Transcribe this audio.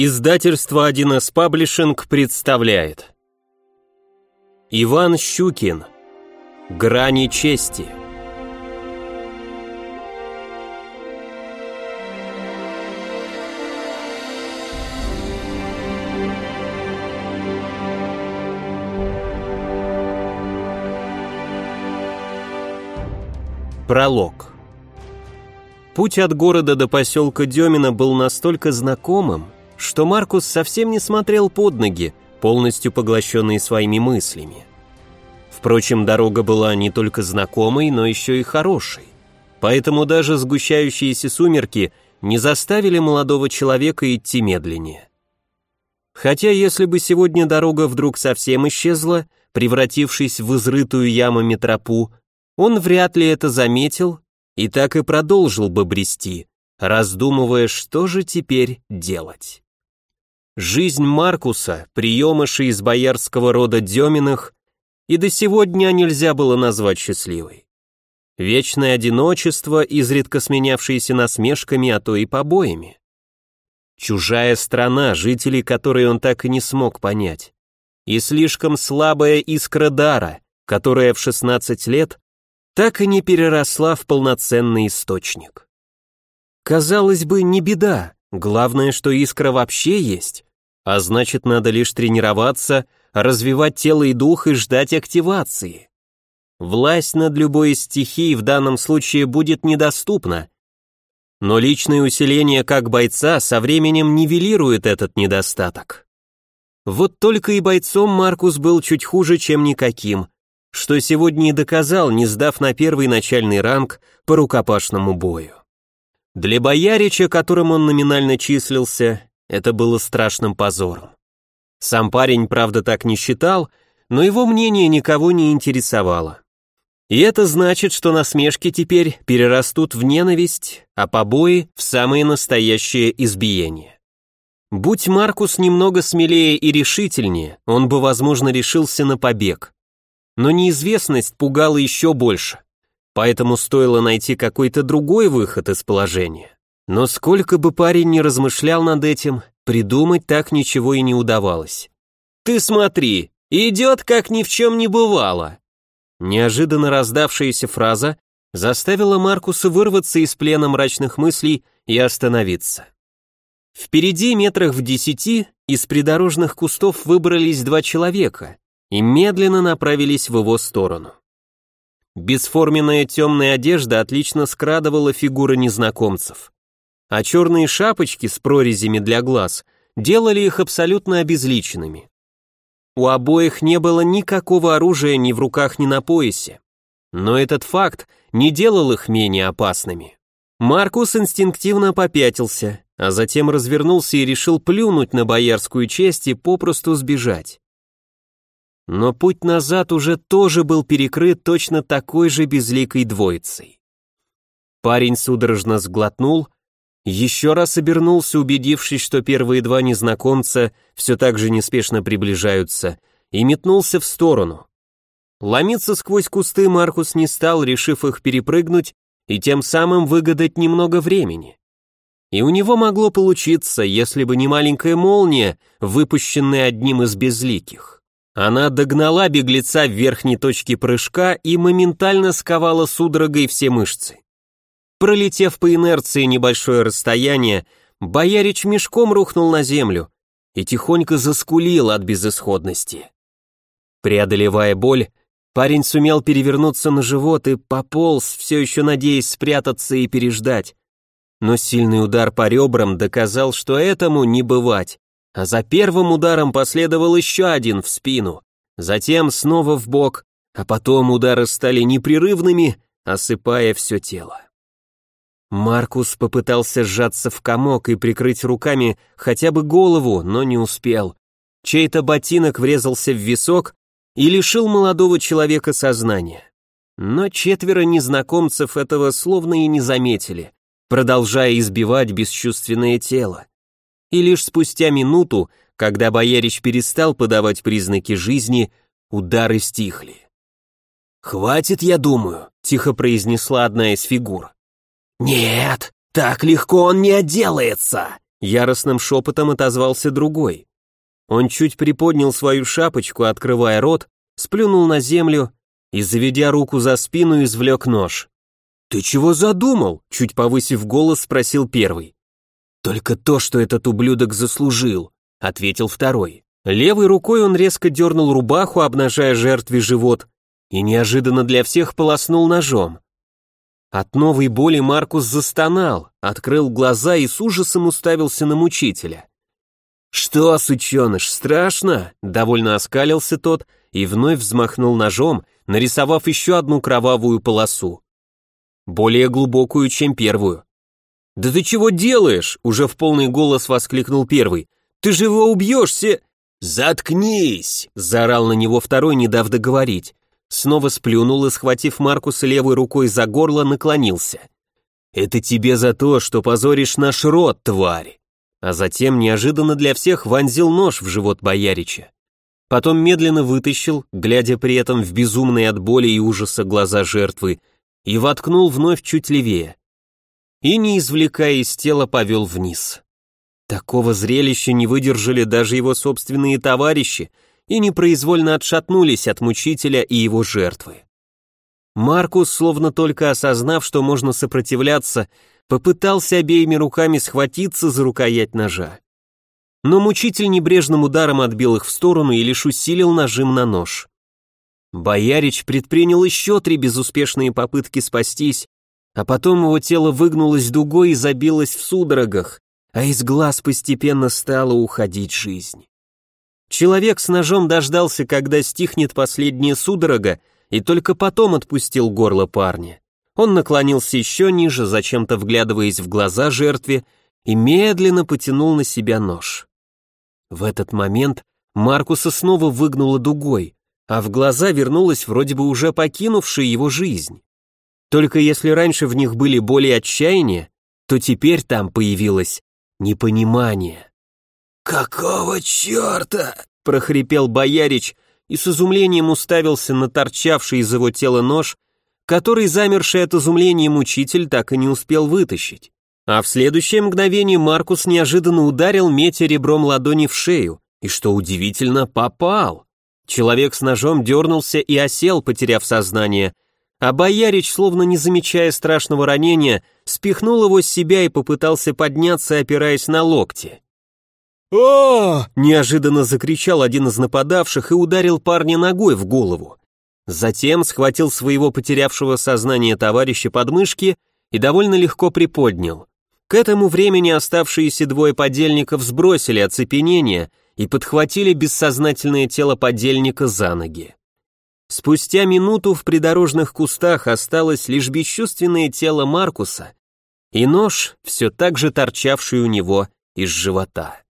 Издательство 1С Паблишинг представляет. Иван Щукин. Грани чести. Пролог. Путь от города до поселка Демина был настолько знакомым, что Маркус совсем не смотрел под ноги, полностью поглощенный своими мыслями. Впрочем, дорога была не только знакомой, но еще и хорошей. Поэтому даже сгущающиеся сумерки не заставили молодого человека идти медленнее. Хотя если бы сегодня дорога вдруг совсем исчезла, превратившись в изрытую ямами тропу, он вряд ли это заметил и так и продолжил бы брести, раздумывая, что же теперь делать. Жизнь Маркуса, приемыша из боярского рода Деминых, и до сегодня нельзя было назвать счастливой. Вечное одиночество, изредка сменявшееся насмешками, а то и побоями. Чужая страна, жителей которой он так и не смог понять. И слишком слабая искра дара, которая в 16 лет так и не переросла в полноценный источник. Казалось бы, не беда, главное, что искра вообще есть, а значит, надо лишь тренироваться, развивать тело и дух и ждать активации. Власть над любой из стихий в данном случае будет недоступна, но личное усиление как бойца со временем нивелирует этот недостаток. Вот только и бойцом Маркус был чуть хуже, чем никаким, что сегодня и доказал, не сдав на первый начальный ранг по рукопашному бою. Для боярича, которым он номинально числился, это было страшным позором. Сам парень, правда, так не считал, но его мнение никого не интересовало. И это значит, что насмешки теперь перерастут в ненависть, а побои в самые настоящие избиения. Будь Маркус немного смелее и решительнее, он бы, возможно, решился на побег. Но неизвестность пугала еще больше, поэтому стоило найти какой-то другой выход из положения. Но сколько бы парень ни размышлял над этим, придумать так ничего и не удавалось. «Ты смотри, идет, как ни в чем не бывало!» Неожиданно раздавшаяся фраза заставила Маркуса вырваться из плена мрачных мыслей и остановиться. Впереди, метрах в десяти, из придорожных кустов выбрались два человека и медленно направились в его сторону. Бесформенная темная одежда отлично скрадывала фигуры незнакомцев а черные шапочки с прорезями для глаз делали их абсолютно обезличенными. У обоих не было никакого оружия ни в руках, ни на поясе. Но этот факт не делал их менее опасными. Маркус инстинктивно попятился, а затем развернулся и решил плюнуть на боярскую честь и попросту сбежать. Но путь назад уже тоже был перекрыт точно такой же безликой двоицей. Парень судорожно сглотнул, еще раз обернулся, убедившись, что первые два незнакомца все так же неспешно приближаются, и метнулся в сторону. Ломиться сквозь кусты Маркус не стал, решив их перепрыгнуть и тем самым выгадать немного времени. И у него могло получиться, если бы не маленькая молния, выпущенная одним из безликих. Она догнала беглеца в верхней точке прыжка и моментально сковала судорогой все мышцы. Пролетев по инерции небольшое расстояние, боярич мешком рухнул на землю и тихонько заскулил от безысходности. Преодолевая боль, парень сумел перевернуться на живот и пополз, все еще надеясь спрятаться и переждать. Но сильный удар по ребрам доказал, что этому не бывать, а за первым ударом последовал еще один в спину, затем снова в бок, а потом удары стали непрерывными, осыпая все тело. Маркус попытался сжаться в комок и прикрыть руками хотя бы голову, но не успел. Чей-то ботинок врезался в висок и лишил молодого человека сознания. Но четверо незнакомцев этого словно и не заметили, продолжая избивать бесчувственное тело. И лишь спустя минуту, когда боярич перестал подавать признаки жизни, удары стихли. «Хватит, я думаю», — тихо произнесла одна из фигур. «Нет, так легко он не отделается!» Яростным шепотом отозвался другой. Он чуть приподнял свою шапочку, открывая рот, сплюнул на землю и, заведя руку за спину, извлек нож. «Ты чего задумал?» — чуть повысив голос, спросил первый. «Только то, что этот ублюдок заслужил», — ответил второй. Левой рукой он резко дернул рубаху, обнажая жертве живот, и неожиданно для всех полоснул ножом. От новой боли Маркус застонал, открыл глаза и с ужасом уставился на мучителя. «Что, сученыш, страшно?» — довольно оскалился тот и вновь взмахнул ножом, нарисовав еще одну кровавую полосу. Более глубокую, чем первую. «Да ты чего делаешь?» — уже в полный голос воскликнул первый. «Ты же его убьешься!» «Заткнись!» — заорал на него второй, не дав договорить. Снова сплюнул и, схватив Маркуса левой рукой за горло, наклонился. «Это тебе за то, что позоришь наш род, тварь!» А затем неожиданно для всех вонзил нож в живот боярича. Потом медленно вытащил, глядя при этом в безумные от боли и ужаса глаза жертвы, и воткнул вновь чуть левее. И, не извлекая из тела, повел вниз. Такого зрелища не выдержали даже его собственные товарищи и непроизвольно отшатнулись от мучителя и его жертвы. Маркус, словно только осознав, что можно сопротивляться, попытался обеими руками схватиться за рукоять ножа. Но мучитель небрежным ударом отбил их в сторону и лишь усилил нажим на нож. Боярич предпринял еще три безуспешные попытки спастись, а потом его тело выгнулось дугой и забилось в судорогах, а из глаз постепенно стала уходить жизнь. Человек с ножом дождался, когда стихнет последняя судорога, и только потом отпустил горло парня. Он наклонился еще ниже, зачем-то вглядываясь в глаза жертве, и медленно потянул на себя нож. В этот момент Маркуса снова выгнуло дугой, а в глаза вернулась вроде бы уже покинувшая его жизнь. Только если раньше в них были боли и отчаяние, то теперь там появилось непонимание. «Какого черта?» — прохрипел боярич и с изумлением уставился на торчавший из его тела нож, который замерший от изумления мучитель так и не успел вытащить. А в следующее мгновение Маркус неожиданно ударил метя ребром ладони в шею, и, что удивительно, попал. Человек с ножом дернулся и осел, потеряв сознание, а боярич, словно не замечая страшного ранения, спихнул его с себя и попытался подняться, опираясь на локти. «О!» – неожиданно закричал один из нападавших и ударил парня ногой в голову. Затем схватил своего потерявшего сознание товарища под мышки и довольно легко приподнял. К этому времени оставшиеся двое подельников сбросили оцепенение и подхватили бессознательное тело подельника за ноги. Спустя минуту в придорожных кустах осталось лишь бесчувственное тело Маркуса и нож, все так же торчавший у него из живота.